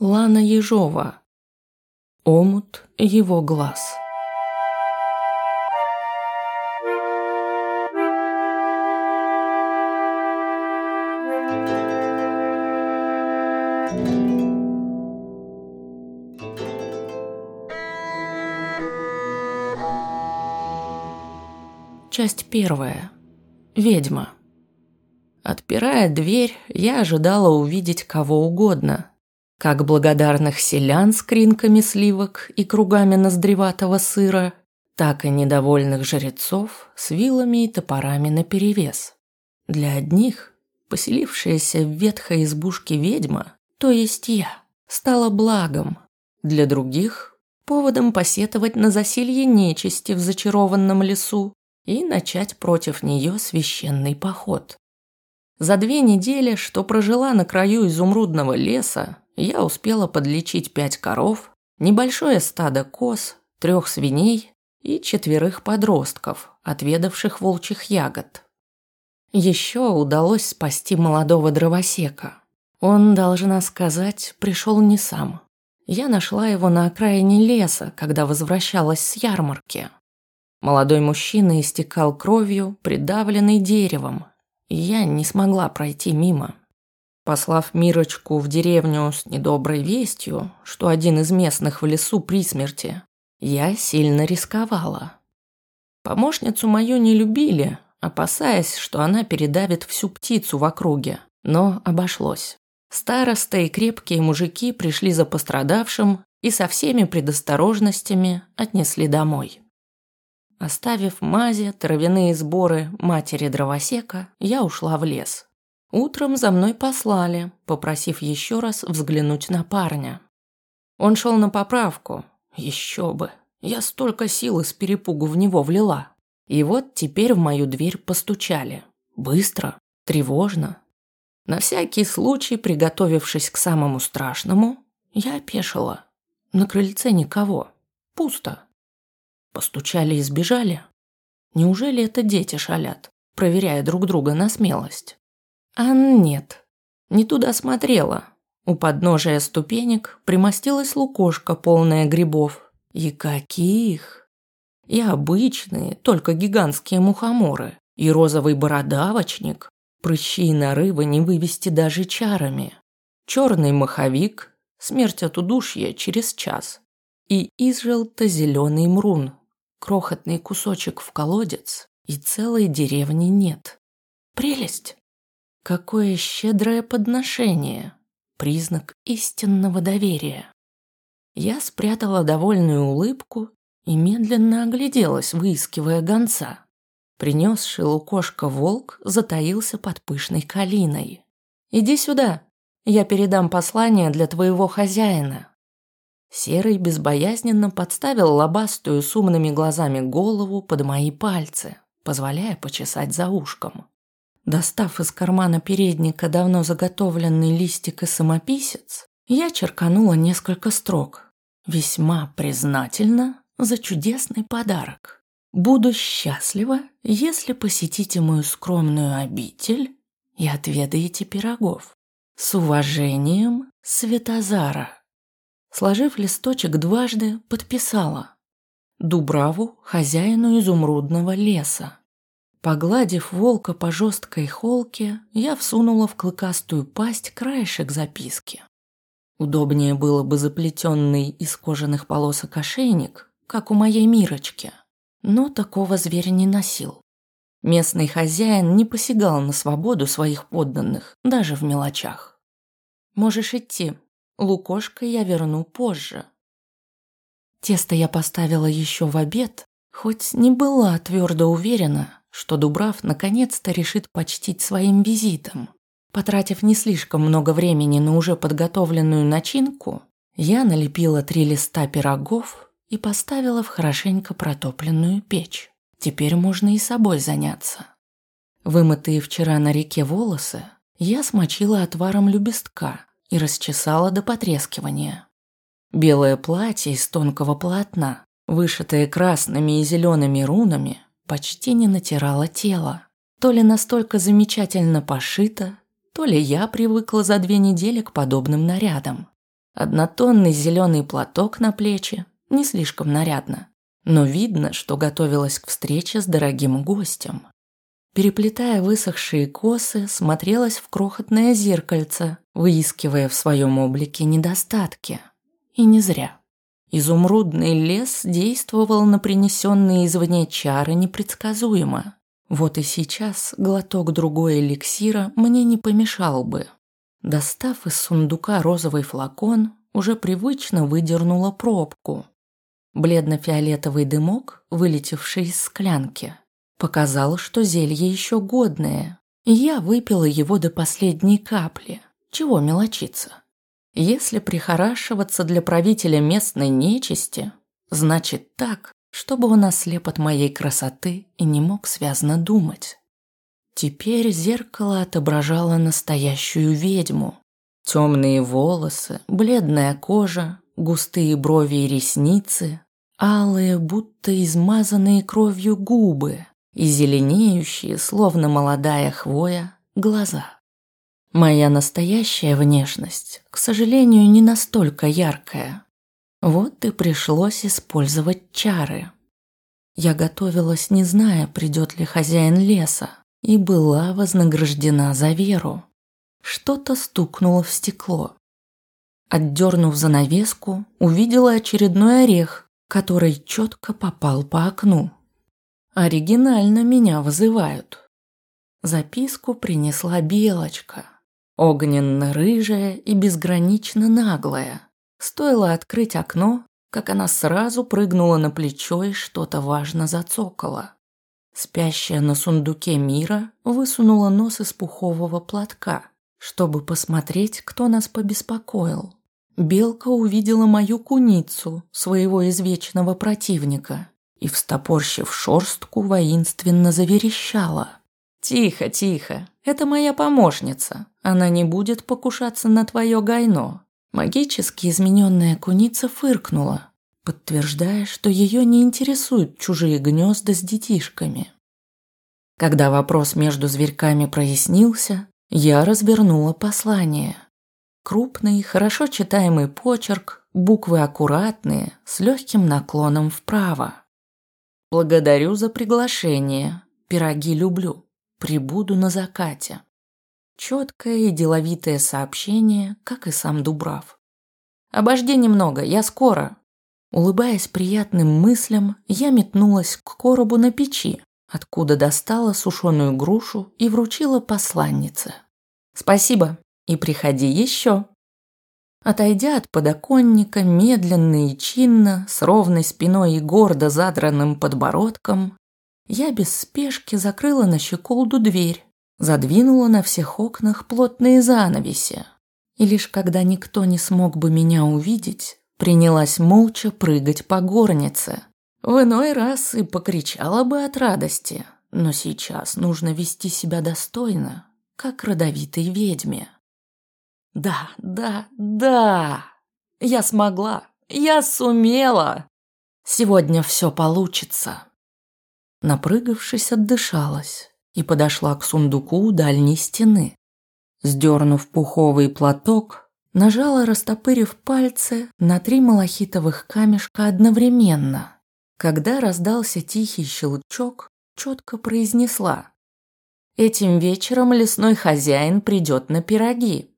Лана Ежова. Омут его глаз. Часть первая. Ведьма. Отпирая дверь, я ожидала увидеть кого угодно. Как благодарных селян с кринками сливок и кругами ноздреватого сыра, так и недовольных жрецов с вилами и топорами наперевес. Для одних, поселившаяся в ветхой избушке ведьма, то есть я, стала благом. Для других – поводом посетовать на засилье нечисти в зачарованном лесу и начать против нее священный поход. За две недели, что прожила на краю изумрудного леса, я успела подлечить пять коров, небольшое стадо коз, трех свиней и четверых подростков, отведавших волчьих ягод. Еще удалось спасти молодого дровосека. Он, должна сказать, пришел не сам. Я нашла его на окраине леса, когда возвращалась с ярмарки. Молодой мужчина истекал кровью, придавленный деревом, и я не смогла пройти мимо. Послав Мирочку в деревню с недоброй вестью, что один из местных в лесу при смерти, я сильно рисковала. Помощницу мою не любили, опасаясь, что она передавит всю птицу в округе, но обошлось. Староста и крепкие мужики пришли за пострадавшим и со всеми предосторожностями отнесли домой. Оставив мази, травяные сборы матери дровосека, я ушла в лес. Утром за мной послали, попросив еще раз взглянуть на парня. Он шел на поправку. Еще бы. Я столько сил из перепугу в него влила. И вот теперь в мою дверь постучали. Быстро, тревожно. На всякий случай, приготовившись к самому страшному, я опешила. На крыльце никого. Пусто. Постучали и сбежали? Неужели это дети шалят, проверяя друг друга на смелость? А нет, не туда смотрела. У подножия ступенек примостилась лукошка, полная грибов. И каких! И обычные, только гигантские мухоморы, и розовый бородавочник. Прыщи и нарывы не вывести даже чарами. Черный маховик, смерть от удушья через час. И изжелто-зеленый мрун, крохотный кусочек в колодец, и целой деревни нет. Прелесть! Какое щедрое подношение! Признак истинного доверия. Я спрятала довольную улыбку и медленно огляделась, выискивая гонца. Принесший лукошка волк затаился под пышной калиной. «Иди сюда, я передам послание для твоего хозяина». Серый безбоязненно подставил лобастую с умными глазами голову под мои пальцы, позволяя почесать за ушком. Достав из кармана передника давно заготовленный листик и самописец, я черканула несколько строк. Весьма признательна за чудесный подарок. Буду счастлива, если посетите мою скромную обитель и отведаете пирогов. С уважением, Светозара. Сложив листочек дважды, подписала. Дубраву, хозяину изумрудного леса. Погладив волка по жесткой холке, я всунула в клыкастую пасть краешек записки. Удобнее было бы заплетенный из кожаных полосок ошейник, как у моей Мирочки, но такого зверь не носил. Местный хозяин не посягал на свободу своих подданных, даже в мелочах. «Можешь идти», Лукошко я верну позже. Тесто я поставила еще в обед, хоть не была твердо уверена, что Дубрав наконец-то решит почтить своим визитом. Потратив не слишком много времени на уже подготовленную начинку, я налепила три листа пирогов и поставила в хорошенько протопленную печь. Теперь можно и собой заняться. Вымытые вчера на реке волосы я смочила отваром любестка, и расчесала до потрескивания. Белое платье из тонкого полотна, вышитое красными и зелеными рунами, почти не натирало тело. То ли настолько замечательно пошито, то ли я привыкла за две недели к подобным нарядам. Однотонный зеленый платок на плечи, не слишком нарядно. Но видно, что готовилась к встрече с дорогим гостем. Переплетая высохшие косы, смотрелась в крохотное зеркальце, выискивая в своем облике недостатки. И не зря. Изумрудный лес действовал на принесенные извне чары непредсказуемо. Вот и сейчас глоток другой эликсира мне не помешал бы. Достав из сундука розовый флакон, уже привычно выдернула пробку. Бледно-фиолетовый дымок, вылетевший из склянки, показал, что зелье еще годное, и я выпила его до последней капли. Чего мелочиться? Если прихорашиваться для правителя местной нечисти, значит так, чтобы он ослеп от моей красоты и не мог связно думать. Теперь зеркало отображало настоящую ведьму. Темные волосы, бледная кожа, густые брови и ресницы, алые, будто измазанные кровью губы и зеленеющие, словно молодая хвоя, глаза. Моя настоящая внешность, к сожалению, не настолько яркая. Вот и пришлось использовать чары. Я готовилась, не зная, придет ли хозяин леса, и была вознаграждена за веру. Что-то стукнуло в стекло. Отдернув занавеску, увидела очередной орех, который четко попал по окну. Оригинально меня вызывают. Записку принесла Белочка. Огненно-рыжая и безгранично наглая. Стоило открыть окно, как она сразу прыгнула на плечо и что-то важно зацокала. Спящая на сундуке Мира высунула нос из пухового платка, чтобы посмотреть, кто нас побеспокоил. Белка увидела мою куницу, своего извечного противника, и, встопорщив шорстку, воинственно заверещала. «Тихо, тихо, это моя помощница. Она не будет покушаться на твое гайно». Магически измененная куница фыркнула, подтверждая, что ее не интересуют чужие гнезда с детишками. Когда вопрос между зверьками прояснился, я развернула послание. Крупный, хорошо читаемый почерк, буквы аккуратные, с легким наклоном вправо. «Благодарю за приглашение. Пироги люблю. Прибуду на закате. Четкое и деловитое сообщение, как и сам Дубрав. «Обожди немного, я скоро». Улыбаясь приятным мыслям, я метнулась к коробу на печи, откуда достала сушеную грушу и вручила посланнице. «Спасибо, и приходи еще». Отойдя от подоконника, медленно и чинно, с ровной спиной и гордо задранным подбородком, я без спешки закрыла на щеколду дверь, задвинула на всех окнах плотные занавеси. И лишь когда никто не смог бы меня увидеть, принялась молча прыгать по горнице. В иной раз и покричала бы от радости, но сейчас нужно вести себя достойно, как родовитой ведьме. Да, да, да! Я смогла! Я сумела! Сегодня все получится. Напрыгавшись, отдышалась и подошла к сундуку у дальней стены. Сдернув пуховый платок, нажала, растопырив пальцы, на три малахитовых камешка одновременно. Когда раздался тихий щелчок, четко произнесла. «Этим вечером лесной хозяин придет на пироги.